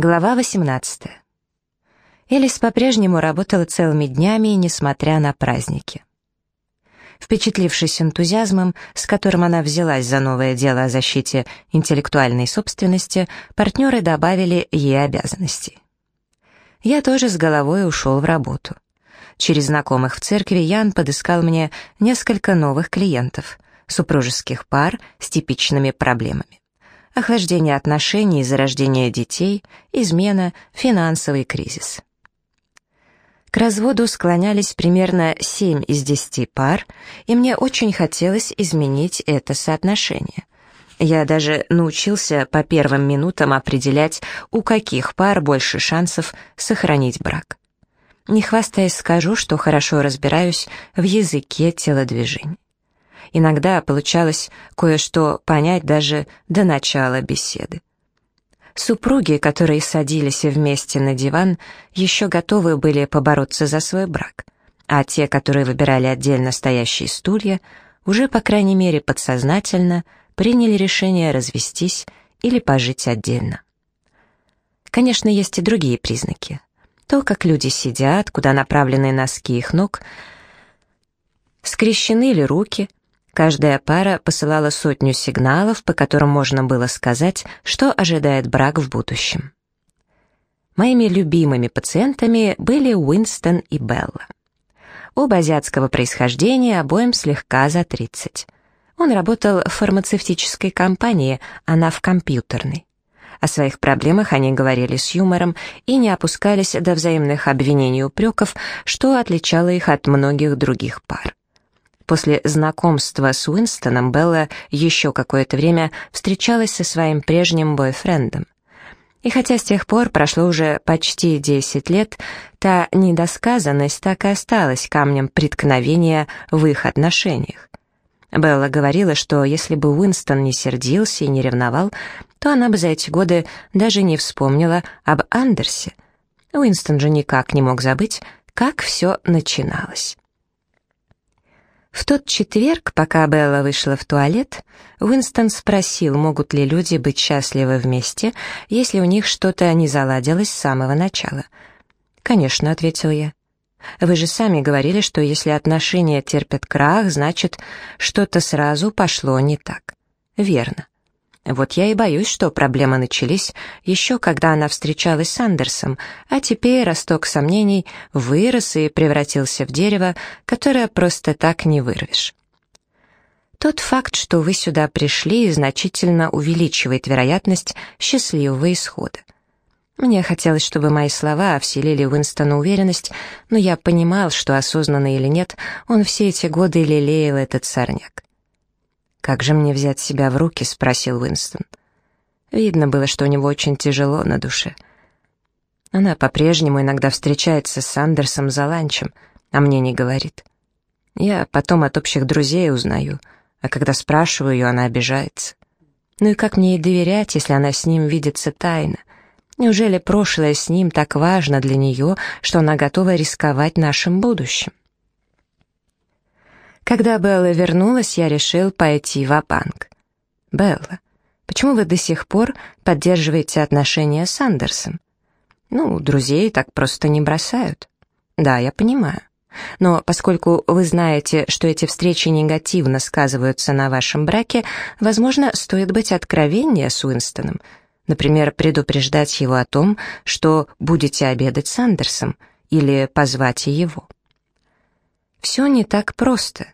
Глава 18. Элис по-прежнему работала целыми днями, несмотря на праздники. Впечатлившись энтузиазмом, с которым она взялась за новое дело о защите интеллектуальной собственности, партнеры добавили ей обязанностей. Я тоже с головой ушел в работу. Через знакомых в церкви Ян подыскал мне несколько новых клиентов, супружеских пар с типичными проблемами охлаждение отношений из-за рождения детей, измена, финансовый кризис. К разводу склонялись примерно 7 из 10 пар, и мне очень хотелось изменить это соотношение. Я даже научился по первым минутам определять, у каких пар больше шансов сохранить брак. Не хвастаясь, скажу, что хорошо разбираюсь в языке телодвижений. Иногда получалось кое-что понять даже до начала беседы. Супруги, которые садились вместе на диван, еще готовы были побороться за свой брак, а те, которые выбирали отдельно стоящие стулья, уже, по крайней мере, подсознательно приняли решение развестись или пожить отдельно. Конечно, есть и другие признаки. То, как люди сидят, куда направлены носки их ног, скрещены ли руки, Каждая пара посылала сотню сигналов, по которым можно было сказать, что ожидает брак в будущем. Моими любимыми пациентами были Уинстон и Белла. Оба азиатского происхождения, обоим слегка за 30. Он работал в фармацевтической компании, она в компьютерной. О своих проблемах они говорили с юмором и не опускались до взаимных обвинений и упреков, что отличало их от многих других пар. После знакомства с Уинстоном Белла еще какое-то время встречалась со своим прежним бойфрендом. И хотя с тех пор прошло уже почти 10 лет, та недосказанность так и осталась камнем преткновения в их отношениях. Белла говорила, что если бы Уинстон не сердился и не ревновал, то она бы за эти годы даже не вспомнила об Андерсе. Уинстон же никак не мог забыть, как все начиналось. В тот четверг, пока Белла вышла в туалет, Уинстон спросил, могут ли люди быть счастливы вместе, если у них что-то не заладилось с самого начала. «Конечно», — ответил я. «Вы же сами говорили, что если отношения терпят крах, значит, что-то сразу пошло не так». «Верно. Вот я и боюсь, что проблемы начались еще когда она встречалась с Андерсом, а теперь росток сомнений вырос и превратился в дерево, которое просто так не вырвешь. Тот факт, что вы сюда пришли, значительно увеличивает вероятность счастливого исхода. Мне хотелось, чтобы мои слова вселили Уинстона уверенность, но я понимал, что осознанно или нет, он все эти годы лелеял этот сорняк. «Как же мне взять себя в руки?» — спросил Уинстон. Видно было, что у него очень тяжело на душе. Она по-прежнему иногда встречается с Андерсом за ланчем, а мне не говорит. Я потом от общих друзей узнаю, а когда спрашиваю ее, она обижается. Ну и как мне ей доверять, если она с ним видится тайно? Неужели прошлое с ним так важно для нее, что она готова рисковать нашим будущим? Когда Белла вернулась, я решил пойти в банк «Белла, почему вы до сих пор поддерживаете отношения с Андерсом?» «Ну, друзей так просто не бросают». «Да, я понимаю. Но поскольку вы знаете, что эти встречи негативно сказываются на вашем браке, возможно, стоит быть откровеннее с Уинстоном. Например, предупреждать его о том, что будете обедать с Андерсом, или позвать его. Все не так просто.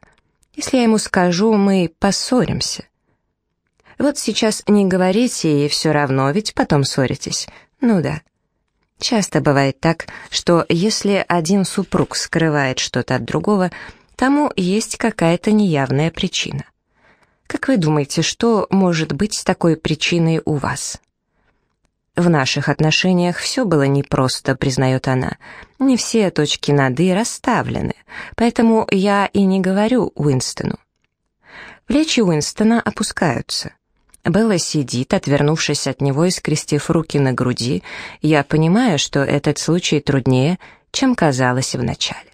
Если я ему скажу, мы поссоримся. Вот сейчас не говорите, и все равно, ведь потом ссоритесь. Ну да. Часто бывает так, что если один супруг скрывает что-то от другого, тому есть какая-то неявная причина. Как вы думаете, что может быть такой причиной у вас? В наших отношениях все было непросто, признает она. Не все точки над «и» расставлены, поэтому я и не говорю Уинстону. Плечи Уинстона опускаются. Белла сидит, отвернувшись от него и скрестив руки на груди. Я понимаю, что этот случай труднее, чем казалось вначале.